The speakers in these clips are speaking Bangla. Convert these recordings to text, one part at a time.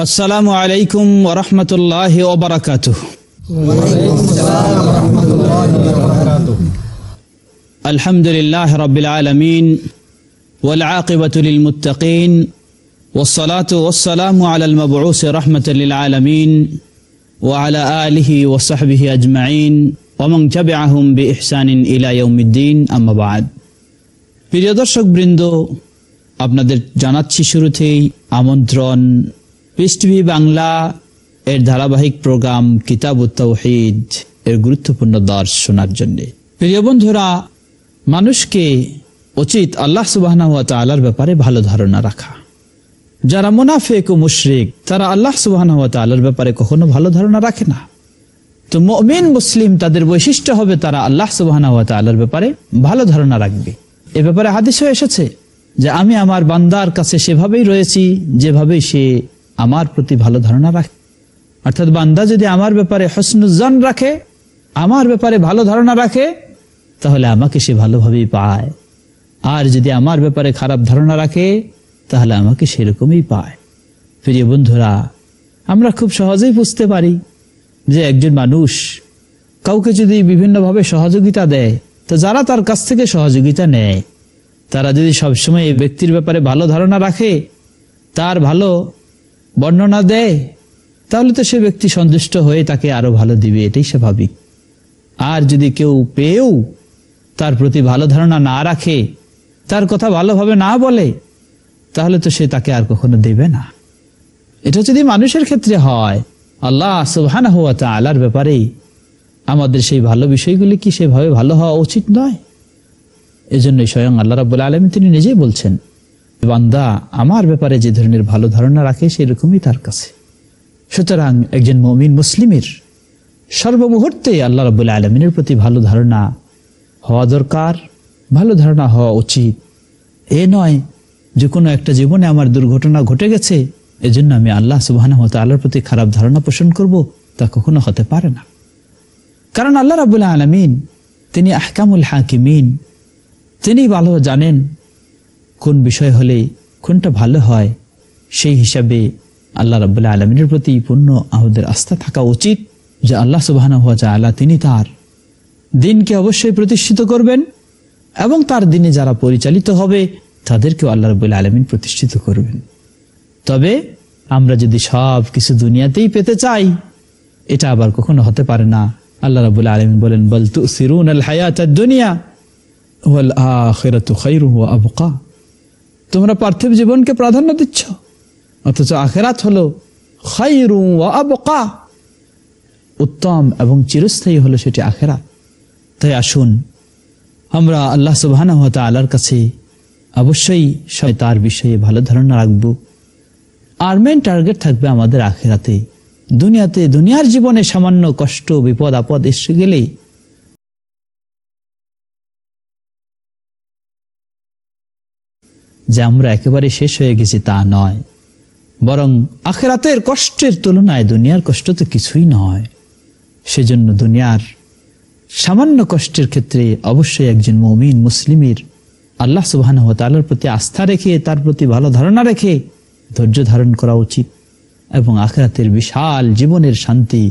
السلام عليكم ورحمة الله وبركاته الحمد لله رب العالمين والعاقبة للمتقين والصلاة والسلام على المبعوث رحمة للعالمين وعلى آله وصحبه أجمعين ومن تبعهم بإحسان إلى يوم الدين أما بعد প্রিয় দর্শক বৃন্দ আপনাদের জানাচ্ছি শুরুতেই আমন্ত্রণ পিস বাংলা এর ধারাবাহিক প্রোগ্রাম কিতাব তৌহিদ এর গুরুত্বপূর্ণ দর্শ শোনার জন্য। প্রিয় বন্ধুরা, মানুষকে উচিত আল্লাহ সুবাহ তালার ব্যাপারে ভালো ধারণা রাখা। যারা মুনাফেক ও মুশরিক, তারা আল্লাহ সুবাহ তালার ব্যাপারে কখনো ভালো ধারণা রাখে না। তো মমিন, মুসলিম তাদের বৈশিষ্ট্য হবে তারা আল্লাহ সুবাহ তালার ব্যাপারে ভালো ধারণা রাখবে। এ ব্যাপারে হাদিসও এসেছে যে, আমি আমার বান্দার কাছে সেভাবেই রয়েছি যেভাবে সে আমার প্রতি ভালো ধারণা রাখে। অর্থাৎ বান্দা যদি আমার ব্যাপারে হসনুজ্জান রাখে, আমার ব্যাপারে ভালো ধারণা রাখে, তাহলে আমাকে সে ভালোভাবেই পায়। আর যদি আমার ব্যাপারে খারাপ ধারণা রাখে, তাহলে আমাকে সেরকমই পায়। প্রিয় বন্ধুরা, আমরা খুব সহজেই বুঝতে পারি যে একজন মানুষ কাউকে যদি বিভিন্নভাবে সহযোগিতা দেয়, তো যারা তার কাছ থেকে সহযোগিতা নেয়, তারা যদি সবসময় এই ব্যক্তির ব্যাপারে ভালো ধারণা রাখে, তার ভালো বর্ণনা দেয়, তাহলে তো সে ব্যক্তি সন্তুষ্ট হয়ে তাকে আরও ভালো দিবে, এটাই স্বাভাবিক। আর যদি কেউ পেয়েও তার প্রতি ভালো ধারণা না রাখে, তার কথা ভালোভাবে না বলে, তাহলে তো সে তাকে আর কখনো দেবে না। এটা যদি মানুষের ক্ষেত্রে হয়, আল্লাহ সুবহান হুয়া আলার ব্যাপারেই আমাদের সেই ভালো বিষয়গুলি কি সেভাবে ভালো হওয়া উচিত নয়? এজন্যই স্বয়ং আল্লাহ রাবুল আলম তিনি নিজেই বলছেন বান্দা আমার ব্যাপারে যে ধরনের ভালো ধারণা রাখে, সেরকমই তার কাছে। সুতরাং একজন মমিন মুসলিমের সর্বমুহূর্তে আল্লাহ রবুল আলমিনের প্রতি ভালো ধারণা হওয়া দরকার, ভালো ধারণা হওয়া উচিত। এ নয় যে কোনো একটা জীবনে আমার দুর্ঘটনা ঘটে গেছে, এজন্য আমি আল্লাহ সুবাহ আল্লাহর প্রতি খারাপ ধারণা পোষণ করব, তা কখনো হতে পারে না। কারণ আল্লাহ রাবুল আলমিন, তিনি আহকামুল হাকিমিন, তিনি ভালো জানেন কোন বিষয় হলে কোনটা ভালো হয়, সেই হিসাবে আল্লাহ রাবুল্লাহ আলমিনের প্রতি পূর্ণ আমাদের আস্থা থাকা উচিত যে আল্লাহ সুবাহ আল্লাহ তিনি তার দিনকে অবশ্যই প্রতিষ্ঠিত করবেন এবং তার দিনে যারা পরিচালিত হবে, তাদেরকেও আল্লাহ রবুল্লা আলমিন প্রতিষ্ঠিত করবেন। তবে আমরা যদি সব কিছু দুনিয়াতেই পেতে চাই, এটা আবার কখনো হতে পারে না। আল্লাহ রাবুল আলমিন বলেন বলতু সিরুন আল হায়াত দুনিয়া তোমরা পার্থিব জীবনকে প্রাধান্য দিচ্ছ। অথচ আখেরাত হলো উত্তম এবং চিরস্থায়ী হলো সেটি আখেরাত। তাই আসুন, আমরা আল্লাহ ওয়া তাআলার কাছে অবশ্যই সবাই তার বিষয়ে ভালো ধারণা রাখব। আর মেন টার্গেট থাকবে আমাদের আখেরাতে। দুনিয়াতে দুনিয়ার জীবনে সামান্য কষ্ট, বিপদ, আপদ এসে গেলেই যে আমরা একেবারে শেষ হয়ে গেছি তা নয়। বরং আখেরাতের কষ্টের তুলনায় দুনিয়ার কষ্ট তো কিছুই নয়। সেজন্য দুনিয়ার সামান্য কষ্টের ক্ষেত্রে অবশ্যই একজন মমিন, মুসলিমের আল্লাহ সুবাহ তালার প্রতি আস্থা রেখে, তার প্রতি ভালো ধারণা রেখে ধৈর্য ধারণ করা উচিত এবং আখরাতের বিশাল জীবনের শান্তি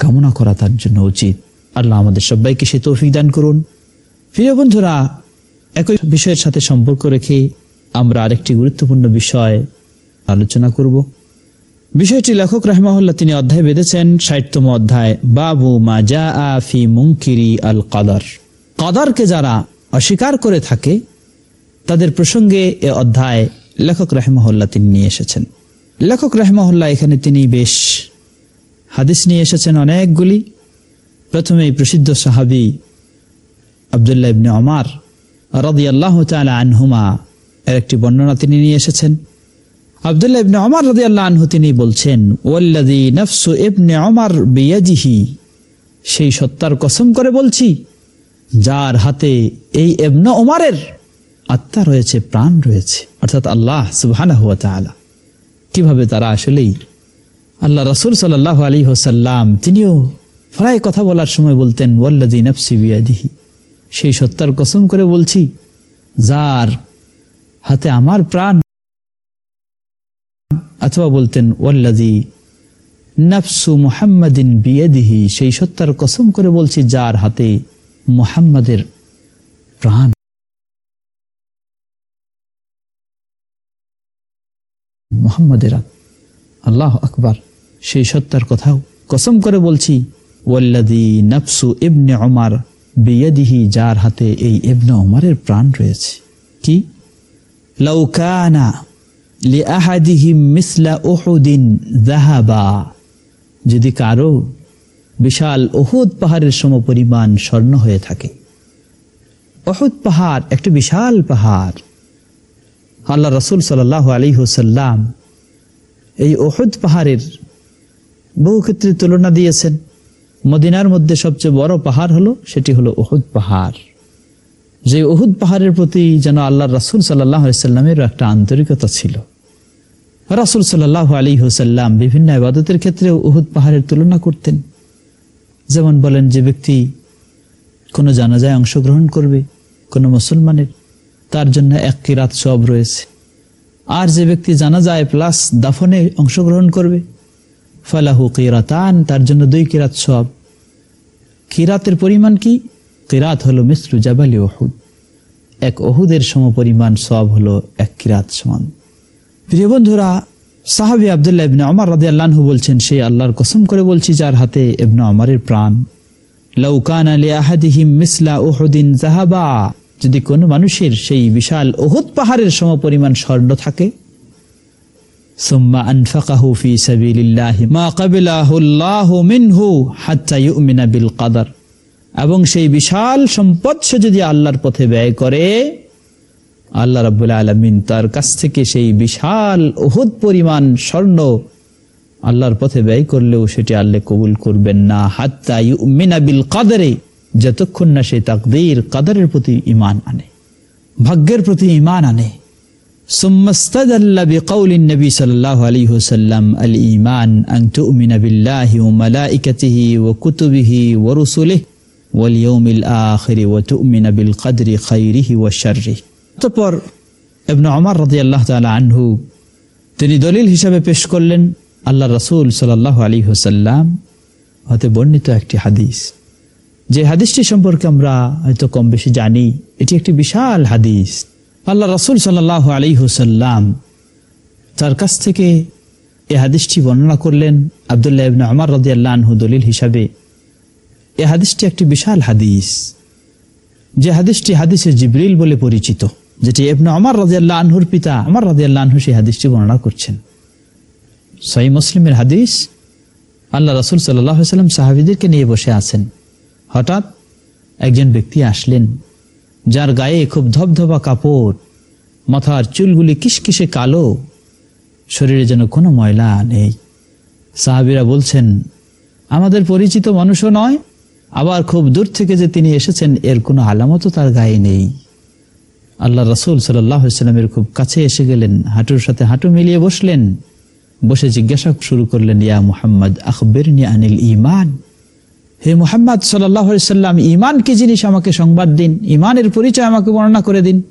কামনা করা তার জন্য উচিত। আল্লাহ আমাদের সবাইকে সে তৌফিক দান করুন। প্রিয় বন্ধুরা, একই বিষয়ের সাথে সম্পর্ক রেখে আমরা আরেকটি গুরুত্বপূর্ণ বিষয় আলোচনা করব। বিষয়টি লেখক রহমাহুল্লাহ তিনি অধ্যায় বেঁধেছেন, ষাটতম অধ্যায়, বাবু মা জা আফি মুঙ্কিরি আল কাদার। কাদারকে যারা অস্বীকার করে থাকে, তাদের প্রসঙ্গে এ অধ্যায় লেখক রহমাহুল্লাহ তিনি নিয়ে এসেছেন। লেখক রহমাহুল্লাহ এখানে তিনি বেশ হাদিস নিয়ে এসেছেন অনেকগুলি। প্রথমে প্রসিদ্ধ সাহাবি আবদুল্লাহ ইবনে অমার রদি আল্লাহ আনহুমা এর একটি বর্ণনা তিনি নিয়ে এসেছেন। আবদুল্লাহ ইবনে অমর রদি আল্লাহ আনহু তিনি বলছেন ওয়াল্লাদি নফসু ইবনে অমর বিয়াজিহি। সেই সত্তার কসম করে বলছি, যার হাতে এই এবনে ওমারের আত্মা রয়েছে, প্রাণ রয়েছে, অর্থাৎ আল্লাহ সুবহানাহ ওয়া তাআলা। কীভাবে তারা আসলেই আল্লাহ রসুল সাল্লাহ আলী হোসাল্লাম তিনিও প্রায় কথা বলার সময় বলতেন ওয়াল্লাদি নফসি বিয়াদিহি সেই সত্তার কসম করে বলছি, যার হাতে আমার প্রাণ। অথবা বলতেন ওয়াল্লাদি নাফসু মুহাম্মাদিন বিয়েদিহি সেই সত্তার কসম করে বলছি, যার হাতে মুহাম্মাদের প্রাণ। আল্লাহ আকবার। সেই সত্তার কথাও কসম করে বলছি যার হাতে এই ইবনে ওমারের প্রাণ রয়েছে। কি? লাউকানা লিআহাদিহিম মিসলা যদি কারও বিশাল ওহুদ পাহাড়ের সম পরিমাণ স্বর্ণ হয়ে থাকে। অহুদ পাহাড় একটি বিশাল পাহাড়। আল্লাহ রসুল সাল আলী হুসাল্লাম এই ওহুদ পাহাড়ের বহু ক্ষেত্রে তুলনা দিয়েছেন। মদিনার মধ্যে সবচেয়ে বড় পাহাড় হলো, সেটি হলো ওহুদ পাহাড়। যে ওহুদ পাহাড়ের প্রতি যেন আল্লাহ রাসুল সাল্লাহ সাল্লামের একটা আন্তরিকতা ছিল। রাসুল সাল্লাহ আলী হুসাল্লাম বিভিন্ন আবাদতের ক্ষেত্রে উহুদ পাহাড়ের তুলনা করতেন। যেমন বলেন যে ব্যক্তি কোনো জানাজায় অংশগ্রহণ করবে, কোনো মুসলমানের, তার জন্য এক কিরাত সব রয়েছে। আর যে ব্যক্তি জানা যায় প্লাস দাফনে অংশগ্রহণ করবে, ফালাহু কিরাতান, তার জন্য দুই কিরাত সব কিরাতের পরিমাণ কি? কিরাত হলো মিসরু জাবালি ওহুদ এক ওহুদের সম পরিমাণ সব হলো এক কিরাত সমান। প্রিয় বন্ধুরা, সাহাবি আবদুল্লাহ ইবনে আমার রাদে আল্লাহু বলছেন সেই আল্লাহর কসম করে বলছি, যার হাতে ইবনে আমারের প্রাণ। লৌকান আলী আহাদিহিম মিসলা ওহুদিন জাহাবা যদি কোনো মানুষের সেই বিশাল ওহুদ পাহাড়ের সম পরিমাণ স্বর্ণ থাকে, সুম্মা আনফাকাহু ফি সাবিলিল্লাহি মা কাবিলাহু আল্লাহু মিনহু হাত্তা ইউমিনা বিল কাদার। এবং সেই বিশাল সম্পদ সে যদি আল্লাহর পথে ব্যয় করে, আল্লাহ রাবুল আলমিন তার কাছ থেকে সেই বিশাল ওহুদ পরিমাণ স্বর্ণ আল্লাহর পথে ব্যয় করলেও সেটি আল্লাহ কবুল করবেন না। হাত্তা ইউমিনা বিল কাদারে, যতক্ষণ না সে তাকদির কাদারের প্রতি ইমান আনে, ভাগ্যের প্রতি ইমান আনে। ثم বিল আনহু, তিনি দলিল হিসাবে পেশ করলেন, আল্লাহ রসুল সাল্লাহ আলী হুসাল্লাম হতে বর্ণিত একটি হাদিস। যে হাদিসটি সম্পর্কে আমরা হয়তো কম বেশি জানি, এটি একটি বিশাল হাদিস। আল্লাহ রসুল সাল্লাহ আলী হুসাল্লাম তার কাছ থেকে এ হাদিসটি বর্ণনা করলেন আবদুল্লাহ ইবনা আমার রদিয়াল্লাহ আল্লাহ আনহু দলিল হিসাবে। এ হাদিসটি একটি বিশাল হাদিস। যে হাদিসটি হাদিসে জিবরিল বলে পরিচিত, যেটি এবনে আমার রাজিয়াল্লাহ আনহুর পিতা আমার রাজিয়াল্লাহ আনহু সেই হাদিসটি বর্ণনা করছেন। সহি মুসলিমের হাদিস, আল্লাহ রসুল সাল্লাম সাহাবিদেরকে নিয়ে বসে আছেন। হঠাৎ একজন ব্যক্তি আসলেন, যার গায়ে খুব ধবধবা কাপড়, মাথার চুলগুলি কিসকিসে কালো, শরীরে যেন কোনো ময়লা নেই। সাহাবিরা বলছেন, আমাদের পরিচিত মানুষও নয় আবার খুব দূর থেকে যে তিনি এসেছেন, এর কোনো আলামতও তার গায়ে নেই। আল্লাহ রসুল সাল্লামের খুব কাছে এসে গেলেন, হাঁটুর সাথে হাঁটু মিলিয়ে বসলেন। বসে জিজ্ঞাসা শুরু করলেন, ইয়া মুহাম্মদ আকবর আনিল ইমান হে মুহাম্মদ সাল্লাম ইমান কি জিনিস? আমাকে সংবাদ দিন। ইমানের পরিচয় আমাকে বর্ণনা করে দিন।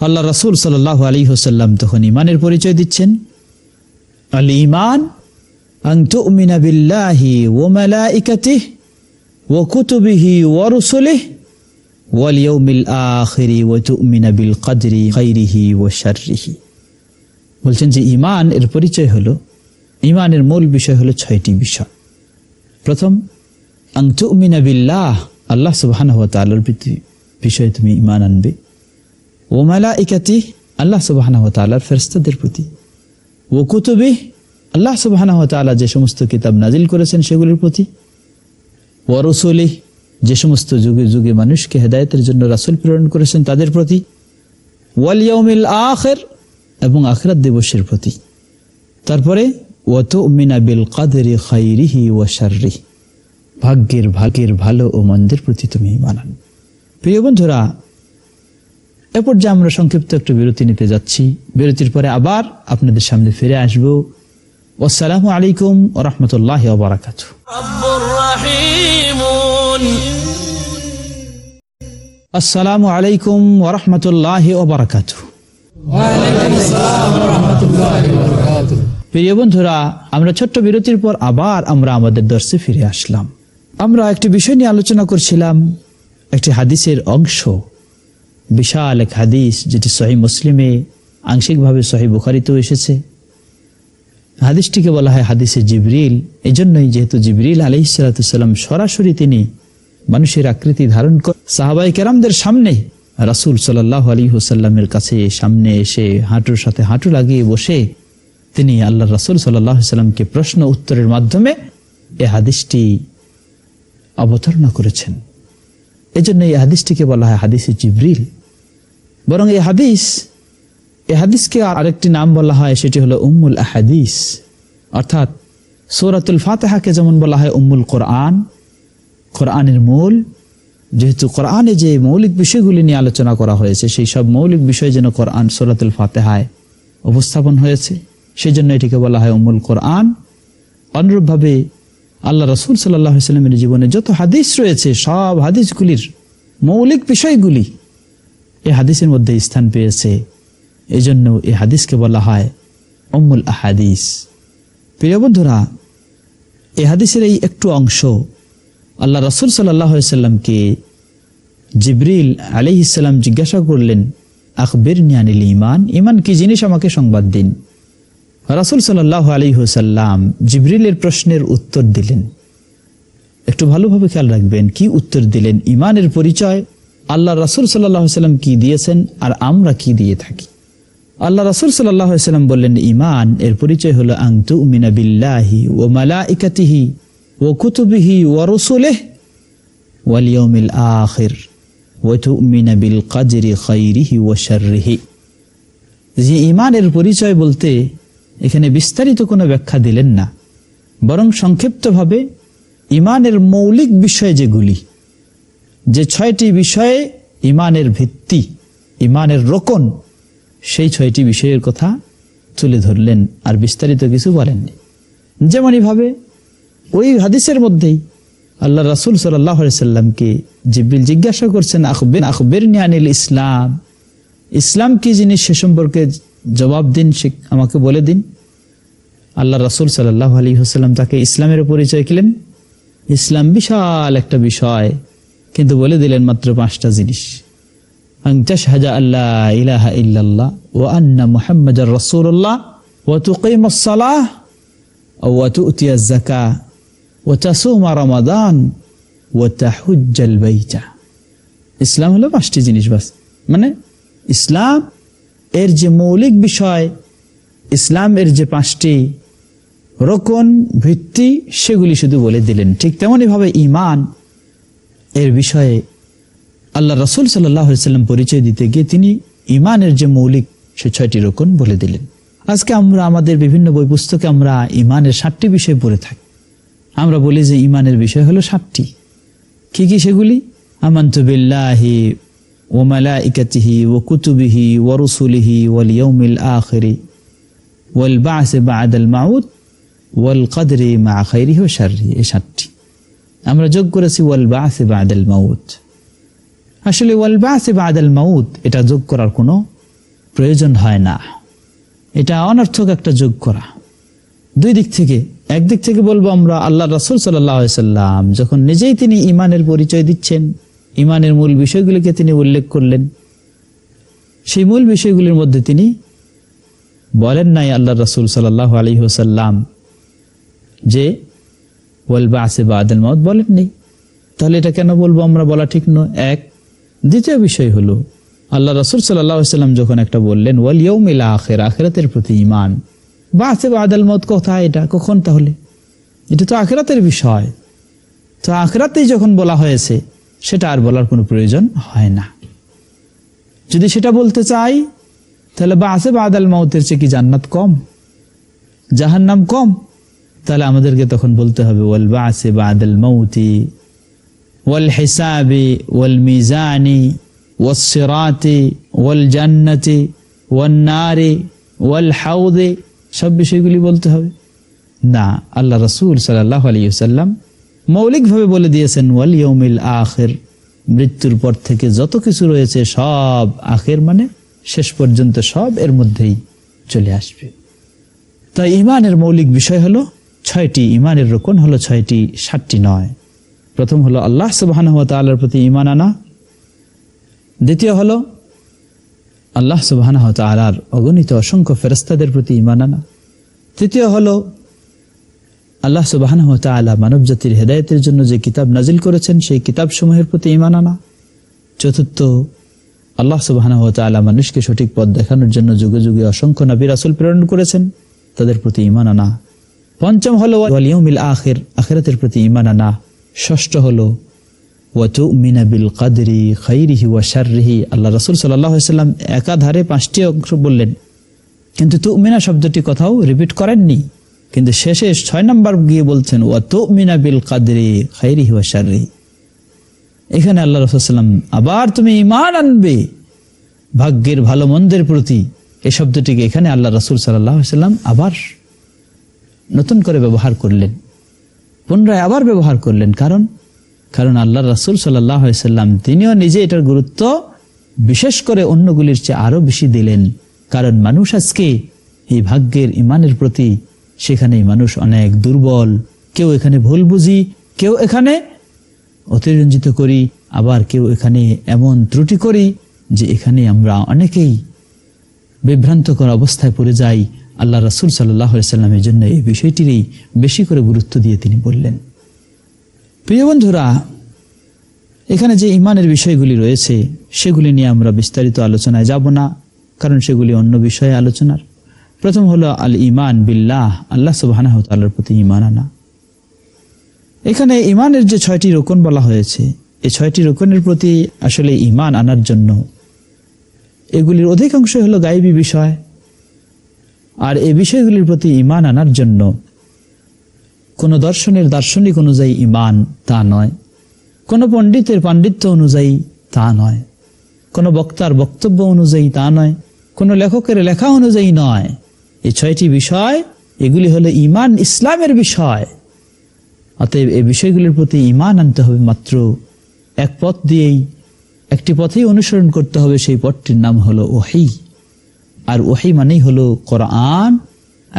আল্লাহ রসুল সাল্লাহ আলী হোসাল্লাম তখন ইমানের পরিচয় দিচ্ছেন। আল ইমান আং তো বিল্লাহি ও أن কাদরি ও বলছেন যে ইমান এর পরিচয় হলো ইমানের মূল বিষয় হলো ছয়টি বিষয়। প্রথম আংটু মিনাবিল্লাহ আল্লাহ সুবাহর হওয়া তাল্লার বিষয়ে তুমি ইমান আনবে। ওমালা ইকাতি আল্লাহ সুবাহ ফেরস্তাদের প্রতি। ও কুতুবি আল্লাহ সুবাহ যে সমস্ত কিতাব নাজিল করেছেন সেগুলির প্রতি। ওয়ারসলি যে সমস্ত যুগে যুগে মানুষকে হেদায়তের জন্য রাসুল প্রেরণ করেছেন তাদের প্রতি ওয়ালিয়াউমিল আখের এবং আখরাত দিবসের প্রতি। তারপরে ওয়াত মিনা বিল কাদেরি খাইরিহি ওয়াশারি ভাগ্যের ভাগ্যের ভালো ও মন্দের প্রতি তুমি মানান প্রিয় বন্ধুরা, এ পর্যায়ে আমরা সংক্ষিপ্ত একটু বিরতি নিতে যাচ্ছি। বিরতির পরে আবার আপনাদের সামনে ফিরে আসব। আসসালামু আলাইকুম وبركاته وعليكم আসসালামু আলাইকুম الله وبركاته প্রিয় বন্ধুরা আমরা ছোট্ট বিরতির পর আবার আমরা আমাদের দর্শে ফিরে আসলাম। আমরা একটি বিষয় নিয়ে আলোচনা করছিলাম একটি হাদিসের অংশ। বিশাল এক হাদিস যেটি সহি মুসলিমে আংশিকভাবে সহি বুখারিতেও এসেছে। হাদিসটিকে বলা হয় হাদিসে জিবরিল। জন্যই যেহেতু জিবরিল আলি সালাতাম সরাসরি তিনি মানুষের আকৃতি ধারণ করে সাহাবাই কেরামদের সামনে রাসুল সাল্লাহ আলী হুসাল্লামের কাছে সামনে এসে হাঁটুর সাথে হাঁটু লাগিয়ে বসে তিনি আল্লাহ রাসুল সাল্লাহ সাল্লামকে প্রশ্ন উত্তরের মাধ্যমে এ হাদিসটি অবতারণা করেছেন। এজন্য এই হাদিসটিকে বলা হয় হাদিসে জিবরিল। বরং এই হাদিস এ হাদিসকে আরেকটি নাম বলা হয়, সেটি হলো উম্মুল আহাদিস। অর্থাৎ সৌরাতুল ফাতেহাকে যেমন বলা হয় উম্মুল কোরআন, কোরআনের মূল, যেহেতু কোরআনে যে মৌলিক বিষয়গুলি নিয়ে আলোচনা করা হয়েছে, সেই সব মৌলিক বিষয় যেন কোরআন সৌরাতুল ফাতেহায় উপস্থাপন হয়েছে সেই জন্য এটিকে বলা হয় উম্মুল কোরআন। অনুরূপভাবে আল্লাহ রসুল সাল্লামের জীবনে যত হাদিস রয়েছে, সব হাদিসগুলির মৌলিক বিষয়গুলি এই হাদিসের মধ্যে স্থান পেয়েছে। এই জন্য এই হাদিসকে বলা হয় অম্মুল আহাদিস। প্রিয় বন্ধুরা, এই হাদিসের এই একটু অংশ আল্লাহ রসুল সাল্লামকে জিবরিল আলি ইসাল্লাম জিজ্ঞাসা করলেন আকবির নিয়ানিল ইমান ইমান কি জিনিস আমাকে সংবাদ দিন? রাসুল সাল্লাহ আলী হুসাল্লাম জিবরিলের প্রশ্নের উত্তর দিলেন। একটু ভালোভাবে খেয়াল রাখবেন, কি উত্তর দিলেন? ইমানের পরিচয় আল্লাহ রাসুল সাল্লাহ সাল্লাম কি দিয়েছেন আর আমরা কি দিয়ে থাকি? আল্লাহ রাসুল সাল্লাম বললেন ইমান এর পরিচয় হলো আংতু উমিনা বিল্লাহি ও মালা ইকাতিহি ও কুতুবিহি ও রসুলেহ ওয়ালিয়মিল আখির ওয়াতুমিনা বিল কাজরি খাইরিহি ও শাররিহি। যে ইমানের পরিচয় বলতে এখানে বিস্তারিত কোনো ব্যাখ্যা দিলেন না। বরং সংক্ষিপ্তভাবে ইমানের মৌলিক বিষয় যেগুলি, যে ছয়টি বিষয়ে ইমানের ভিত্তি ইমানের রোকন সেই ছয়টি বিষয়ের কথা তুলে ধরলেন আর বিস্তারিত কিছু বলেননি। যেমনইভাবে ওই হাদিসের মধ্যেই আল্লাহ রাসুল সাল্লামকে জিবিল জিজ্ঞাসা করছেন আখবের আখবের নিয়ানিল ইসলাম। ইসলাম কি জিনিস সে সম্পর্কে জবাব দিন, সে আমাকে বলে দিন? আল্লাহ রাসুল সাল্লাহ আলী হাসাল্লাম তাকে ইসলামের পরিচয় কিলেন ইসলাম বিশাল একটা বিষয়, কিন্তু বলে দিলেন মাত্র পাঁচটা জিনিস। আল্লাহ ইলাহা ইল্লাল্লাহ ও আন্না মুহাম্মদ রসুল্লাহ ও তুকিম সালাহ ও তুতিয়া জাকা ও তাসুমা রমাদান ও তাহুজ্জাল বাইচা ইসলাম হলো পাঁচটি জিনিস বাস। মানে ইসলাম এর যে মৌলিক বিষয় ইসলামের যে পাঁচটি রোকন, ভিত্তি, সেগুলি শুধু বলে দিলেন। ঠিক তেমনইভাবে ইমান এর বিষয়ে আল্লাহ রসুল সাল্লাম পরিচয় দিতে গিয়ে তিনি ইমানের যে মৌলিক, সে ছয়টি রোকন বলে দিলেন। আজকে আমরা আমাদের বিভিন্ন বই পুস্তকে আমরা ইমানের ষাটটি বিষয় পড়ে থাকি। আমরা বলি যে ইমানের বিষয় হলো ষাটটি কি কি সেগুলি? আমন্তবিল্লাহি ও মালাইকাতিহি ও কুতুবিহি ও রসুলিহি ওয়াল ইয়ৌমিল আখরি ওয়াল বাসে বাদাল মাউত ওয়াল কাদরি মা খাইরি ও শারি এই সাতটি। আমরা যোগ করেছি ওয়াল বাসে বাদাল মাউত। আসলে ওয়াল বা বাদাল মাউদ এটা যোগ করার কোনো প্রয়োজন হয় না। এটা অনর্থক একটা যোগ করা। দুই দিক থেকে একদিক থেকে বলব আমরা, আল্লাহ রসুল সাল্লাম যখন নিজেই তিনি ইমানের পরিচয় দিচ্ছেন ইমানের মূল বিষয়গুলিকে তিনি উল্লেখ করলেন, সেই মূল বিষয়গুলির মধ্যে তিনি বলেন নাই আল্লাহ রসুল সাল্লাহ আলী হোসাল্লাম যে ওয়ালবা আসে বা আদেল মত বলেন নেই তাহলে এটা কেন বলব আমরা বলা ঠিক নয়? এক দ্বিতীয় বিষয় হলো, আল্লাহ রসুল সাল্লাম যখন একটা বললেন, ওয়াল ইয়ৌমিলা আখের আখেরাতের প্রতি ইমান বা আছে বা আদাল মত কথা এটা, কখন তাহলে? এটা তো আখেরাতের বিষয়। তো আখেরাতেই যখন বলা হয়েছে, সেটা আর বলার কোনো প্রয়োজন হয় না। যদি সেটা বলতে চাই, তাহলে বা আছে বা আদাল মাউতের চেয়ে কি জান্নাত কম? জাহান নাম কম? তাহলে আমাদেরকে তখন বলতে হবে, ওয়াল বা আছে বা আদাল মৌতি ওয়াল জান্নাতি ওয়াল নারি ওয়াল হাউদে সব বিষয়গুলি বলতে হবে। না, আল্লাহ রসুল সাল্লাহ আলিয়াল্লাম মৌলিকভাবে বলে দিয়েছেন, ওয়াল ইয়মিল আখের মৃত্যুর পর থেকে যত কিছু রয়েছে সব আখের মানে শেষ পর্যন্ত সব এর মধ্যেই চলে আসবে। তাই ইমানের মৌলিক বিষয় হলো ছয়টি, ইমানের রোকন হলো ছয়টি, সাতটি নয়। প্রথম হলো আল্লাহ সুবাহ তাল্লার প্রতি ইমান আনা। দ্বিতীয় হলো আল্লাহ সুবাহ তালার অগণিত অসংখ্য ফেরস্তাদের প্রতি ইমান আনা। তৃতীয় হলো আল্লাহ সুবাহ তালা মানব জাতির হেদায়তের জন্য যে কিতাব নাজিল করেছেন, সেই কিতাব সমূহের প্রতি ইমান আনা। চতুর্থ, আল্লাহ সুবাহ তালা মানুষকে সঠিক পথ দেখানোর জন্য যুগে যুগে অসংখ্য নবী রাসুল প্রেরণ করেছেন, তাদের প্রতি ইমান আনা। পঞ্চম হলো আখের, আখেরাতের প্রতি ইমান আনা। ষষ্ঠ হলো, ওয়াতুমিনা বিল কাদরি খাইরিহি ওয়া শাররিহি। আল্লাহ রাসূল আলাইহি সাল্লাম একাধারে পাঁচটি অংশ বললেন। কিন্তু তুমিনা শব্দটি কোথাও রিপিট করেননি। কিন্তু শেষে ছয় নম্বর গিয়ে বলছেন, ওয়াতুমিনা বিল কাদরি খাইরিহি ওয়া শাররিহি। এখানে আল্লাহ রসুলাম আবার তুমি ইমান আনবে। ভাগ্যের ভালো মন্দের প্রতি। এই শব্দটিকে এখানে আল্লাহ রসুল সাল্লাম আবার নতুন করে ব্যবহার করলেন। পুনরায় আবার ব্যবহার করলেন। কারণ কারণ আল্লাহ রসুল সাল্লাম তিনিও নিজে এটার গুরুত্ব বিশেষ করে অন্যগুলির চেয়ে আরও বেশি দিলেন। কারণ মানুষ আজকে এই ভাগ্যের ইমানের প্রতি সেখানে মানুষ অনেক দুর্বল। কেউ এখানে ভুল বুঝি, কেউ এখানে অতিরঞ্জিত করি, আবার কেউ এখানে এমন ত্রুটি করি যে এখানে আমরা অনেকেই বিভ্রান্তকর অবস্থায় পড়ে যাই। আল্লাহ রাসুল সাল্লামের জন্য এই বিষয়টিরই বেশি করে গুরুত্ব দিয়ে তিনি বললেন। প্রিয় বন্ধুরা, এখানে যে ইমানের বিষয়গুলি রয়েছে, সেগুলি নিয়ে আমরা বিস্তারিত আলোচনায় যাব না, কারণ সেগুলি অন্য বিষয়ে আলোচনার। প্রথম হলো আল ইমান বিল্লাহ, আল্লাহ সুবাহ প্রতি ইমান আনা। এখানে ইমানের যে ছয়টি রোকন বলা হয়েছে এই ছয়টি রোকনের প্রতি আসলে ইমান আনার জন্য এগুলির অধিকাংশ হলো গাইবী বিষয়। আর এ বিষয়গুলির প্রতি ইমান আনার জন্য কোন দর্শনের দার্শনিক অনুযায়ী ইমান তা নয়, কোন পণ্ডিতের পাণ্ডিত্য অনুযায়ী তা নয়, কোন বক্তার বক্তব্য অনুযায়ী তা নয়, কোন লেখকের লেখা অনুযায়ী নয়। এই ছয়টি বিষয়, এগুলি হলো ইমান ইসলামের বিষয়। অতএব এই বিষয়গুলির প্রতি ইমান আনতে হবে মাত্র। এক পথ দিয়েই, একটি পথেই অনুসরণ করতে হবে সেই পথটির নাম হলো ওহি। আর ওহি মানেই হলো কোরআন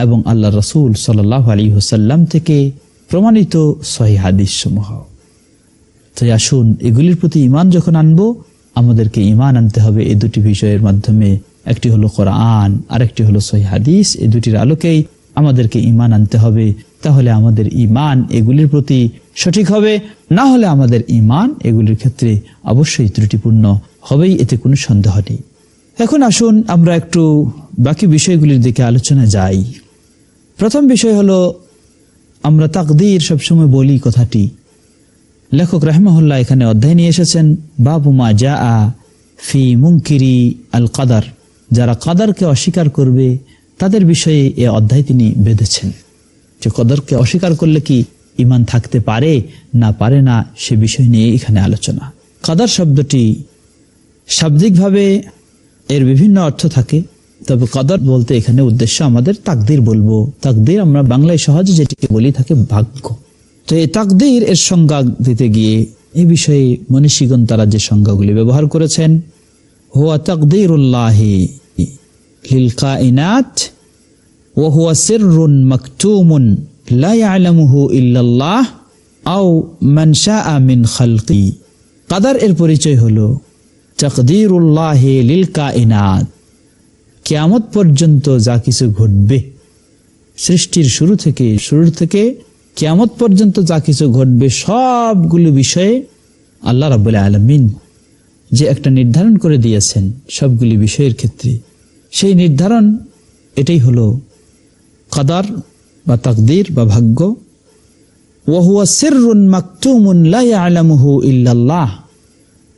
এবং আল্লাহ রসুল সাল আলী হুসাল্লাম থেকে প্রমাণিত সহি হাদিস সমূহ তাই আসুন, এগুলির প্রতি ইমান যখন আনব, আমাদেরকে ইমান আনতে হবে এই দুটি বিষয়ের মাধ্যমে। একটি হলো কোরআন আর একটি হলো সহি হাদিস। এই দুটির আলোকেই আমাদেরকে ইমান আনতে হবে। তাহলে আমাদের ইমান এগুলির প্রতি সঠিক হবে, না হলে আমাদের ইমান এগুলির ক্ষেত্রে অবশ্যই ত্রুটিপূর্ণ হবেই, এতে কোনো সন্দেহ নেই। এখন আসুন আমরা একটু বাকি বিষয়গুলির দিকে আলোচনা যাই। প্রথম বিষয় হলো, আমরা তাকদির সবসময় বলি কথাটি। লেখক রাহমহল্লা এখানে অধ্যায় নিয়ে এসেছেন বাবুমা যা আ ফি মুঙ্কিরি আল কাদার যারা কাদারকে অস্বীকার করবে, তাদের বিষয়ে এ অধ্যায় তিনি বেঁধেছেন। যে কদরকে অস্বীকার করলে কি ইমান থাকতে পারে, না পারে না, সে বিষয় নিয়ে এখানে আলোচনা। কাদার শব্দটি শাব্দিকভাবে এর বিভিন্ন অর্থ থাকে তবে কদর বলতে এখানে উদ্দেশ্য আমাদের তাকদির বলবো তাকদির আমরা বাংলায় সহজে যেটিকে বলি থাকে ভাগ্য তো এই তাকদির এর সংজ্ঞা দিতে গিয়ে এই বিষয়ে মনীষীগণ তারা যে সংজ্ঞাগুলি ব্যবহার করেছেন হুয়া তাকদির উল্লাহি লিল কাইনাত وهو سر مكتوم لا يعلمه إلا الله أو من شاء من خلقي কাদার এর পরিচয় হলো তাকদিরুল্লাহ লিল কাইনাত। কেয়ামত পর্যন্ত যা কিছু ঘটবে, সৃষ্টির শুরু থেকে শুরু থেকে কেয়ামত পর্যন্ত যা কিছু ঘটবে, সবগুলো বিষয়ে আল্লাহ রাবুল আলমিন যে একটা নির্ধারণ করে দিয়েছেন সবগুলি বিষয়ের ক্ষেত্রে। সেই নির্ধারণ এটাই হলো কাদার বা তাকদির বা ভাগ্য। ওহুয়া সিররুন মাকতুমুন লা ইয়ালামুহু ইল্লাল্লাহ।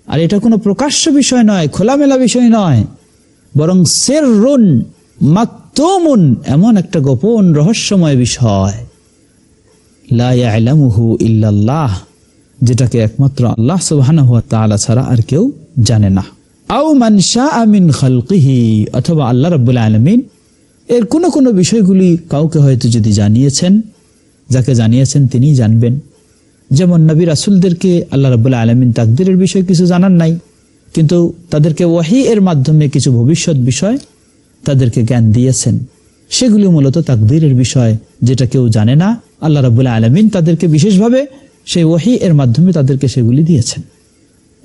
আর এটা কোনো প্রকাশ্য বিষয় নয়, খোলামেলা বিষয় নয়। বরং সেররুন, মাকতুমুন, এমন একটা গোপন রহস্যময় বিষয়। ইল্লাল্লাহ, যেটাকে একমাত্র আল্লাহ তাআলা ছাড়া আর কেউ জানে না। আও মান আমিন মিন খালকিহি, অথবা আল্লাহ রাব্বুল আলামিন, এর কোনো কোনো বিষয়গুলি কাউকে হয়তো যদি জানিয়েছেন, যাকে জানিয়েছেন তিনি জানবেন। যেমন নবী রাসুলদেরকে আল্লাহ রবুল্লাহ আলমিন তাকদিরের বিষয়ে কিছু জানার নাই, কিন্তু তাদেরকে ওয়াহি এর মাধ্যমে কিছু ভবিষ্যৎ বিষয় তাদেরকে জ্ঞান দিয়েছেন। সেগুলি মূলত তাকদিরের বিষয়, যেটা কেউ জানে না। আল্লাহ রাবুল্লাহ আলমিন তাদেরকে বিশেষভাবে সেই ওয়াহি এর মাধ্যমে তাদেরকে সেগুলি দিয়েছেন।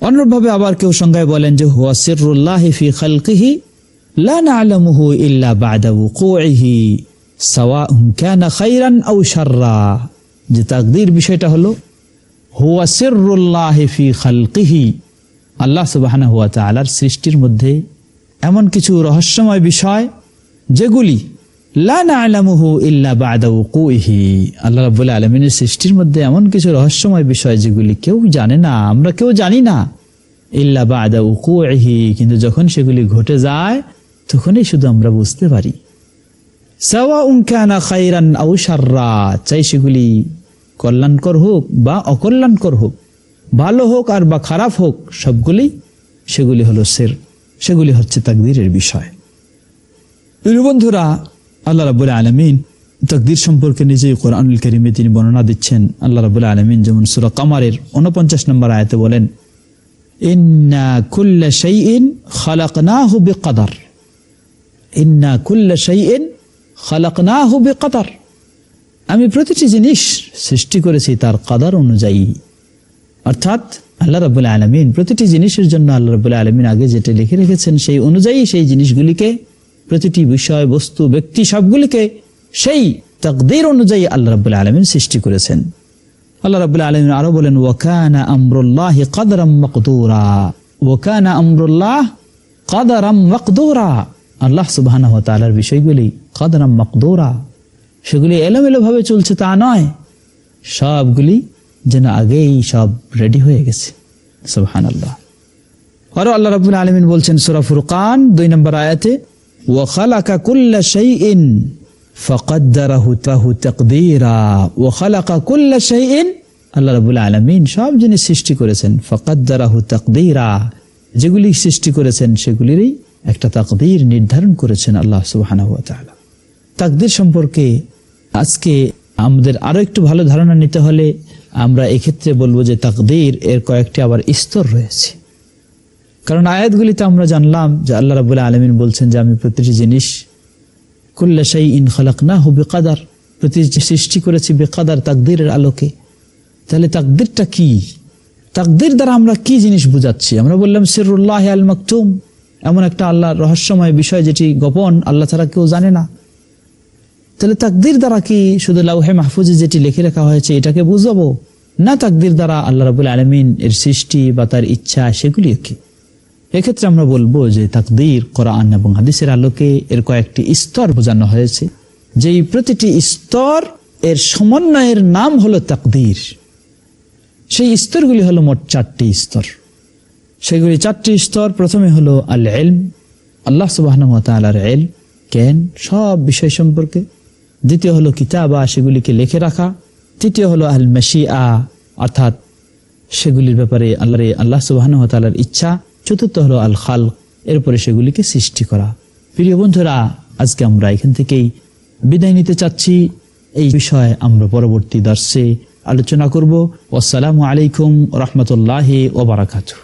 অনুরূপভাবে আবার কেউ সংজ্ঞায় বলেন যে, হুয়া সিরুল্লাহ খালকিহি খাইরান যে তাকদীর বিষয়টা হলো হুয়া সিরুল্লাহ ফি খালকিহি। আল্লাহ সুবহানাহু ওয়া তাআলার সৃষ্টির মধ্যে এমন কিছু রহস্যময় বিষয় যেগুলি ইল্লা আল্লাহ সৃষ্টির মধ্যে এমন কিছু রহস্যময় বিষয় যেগুলি কেউ জানে না, আমরা কেউ জানি না। ইল্লা কিন্তু যখন সেগুলি ঘটে যায়, তখনই শুধু আমরা বুঝতে পারি। সাওয়াউন কানা খাইরান চাই সেগুলি কল্যাণকর হোক বা অকল্যাণকর হোক, ভালো হোক আর বা খারাপ হোক, সবগুলি, সেগুলি হলো সের, সেগুলি হচ্ছে তাকদীরের বিষয়। প্রিয় বন্ধুরা, আল্লাহ রাবুল আলমিন তকদির সম্পর্কে নিজেই কোরআনুল করিমে তিনি বর্ণনা দিচ্ছেন। আল্লাহ রাবুল আলমিন যেমন সুরা কামারের উনপঞ্চাশ নম্বর আয়তে বলেন, ইন্না আমি প্রতিটি জিনিস সৃষ্টি করেছি তার কাদার অনুযায়ী। অর্থাৎ আল্লাহ রাবুল আলমিন, প্রতিটি জিনিসের জন্য আল্লাহ রাবুল আলমিন আগে যেটা লিখে রেখেছেন, সেই অনুযায়ী সেই জিনিসগুলিকে, প্রতিটি বিষয় বস্তু ব্যক্তি সবগুলিকে সেই তকদির অনুযায়ী আল্লাহ রাবুল আলমিন সৃষ্টি করেছেন। আল্লাহ রাবুল আলমিন আরও বলেন, ওয়াকানা আমরুল্লাহ কাদরাম মকদুরা। ওয়াকানা আমরুল্লাহ কাদারাম মকদুরা। আল্লাহ সুবাহ বিষয়গুলি, কাদরাম মকদুরা। সেগুলি এলোমেলোভাবে চলছে তা নয়। সবগুলি যেন আগেই সব রেডি হয়ে গেছে। সুবহান আল্লাহ আরও আল্লাহ রাবুল আলমিন বলছেন সুরাফুর কান দুই নম্বর আয়াতে কুল্লা ইন আল্লাহ আলমিন সব জিনিস সৃষ্টি করেছেন যেগুলি সৃষ্টি করেছেন, সেগুলিরই একটা তাকদির নির্ধারণ করেছেন আল্লাহ সুবাহ তাকদির সম্পর্কে আজকে আমাদের আরও একটু ভালো ধারণা নিতে হলে আমরা এক্ষেত্রে বলব যে তাকদীর এর কয়েকটি আবার স্তর রয়েছে। কারণ আয়াতগুলিতে আমরা জানলাম যে আল্লাহ রাবুল্লাহ আলমিন বলছেন যে আমি প্রতিটি জিনিস কুল্লাশাই ইন খালাক না হো বেকাদার, প্রতিটি সৃষ্টি করেছি বেকাদার তাকদীরের আলোকে। তাহলে তাকদীরটা কি? তাকদীর দ্বারা আমরা কি জিনিস বুঝাচ্ছি? আমরা বললাম সিরুল্লাহ আল মাকতুম এমন একটা আল্লাহ রহস্যময় বিষয় যেটি গোপন, আল্লাহ ছাড়া কেউ জানে না। তাহলে তাকদির দ্বারা কি শুধু লাউহে মাহফুজে যেটি লিখে রাখা হয়েছে এটাকে বুঝাবো? না, তাকদির দ্বারা আল্লাহ রাবুল আলমিন এর সৃষ্টি বা তার ইচ্ছা সেগুলি কি? এক্ষেত্রে আমরা বলব যে তাকদির, কোরআন এবং হাদিসের আলোকে এর কয়েকটি স্তর বোঝানো হয়েছে। যেই প্রতিটি স্তর এর সমন্বয়ের নাম হলো তাকদির। সেই স্তরগুলি হলো মোট চারটি স্তর। সেগুলি চারটি স্তর, প্রথমে হলো আল এলম আল্লাহ সুবাহ এল জ্ঞান, সব বিষয় সম্পর্কে। দ্বিতীয় হলো কিতাবা, সেগুলিকে লিখে রাখা। তৃতীয় হলো আল মেশিয়া অর্থাৎ সেগুলির ব্যাপারে আল্লাহ আল্লাহ সুবাহ ইচ্ছা। চতুর্থ হলো আল খাল এরপরে সেগুলিকে সৃষ্টি করা। প্রিয় বন্ধুরা, আজকে আমরা এখান থেকেই বিদায় নিতে চাচ্ছি। এই বিষয়ে আমরা পরবর্তী দর্শে আলোচনা করব। আসসালামু আলাইকুম রহমতুল্লাহ ওবরাকাতু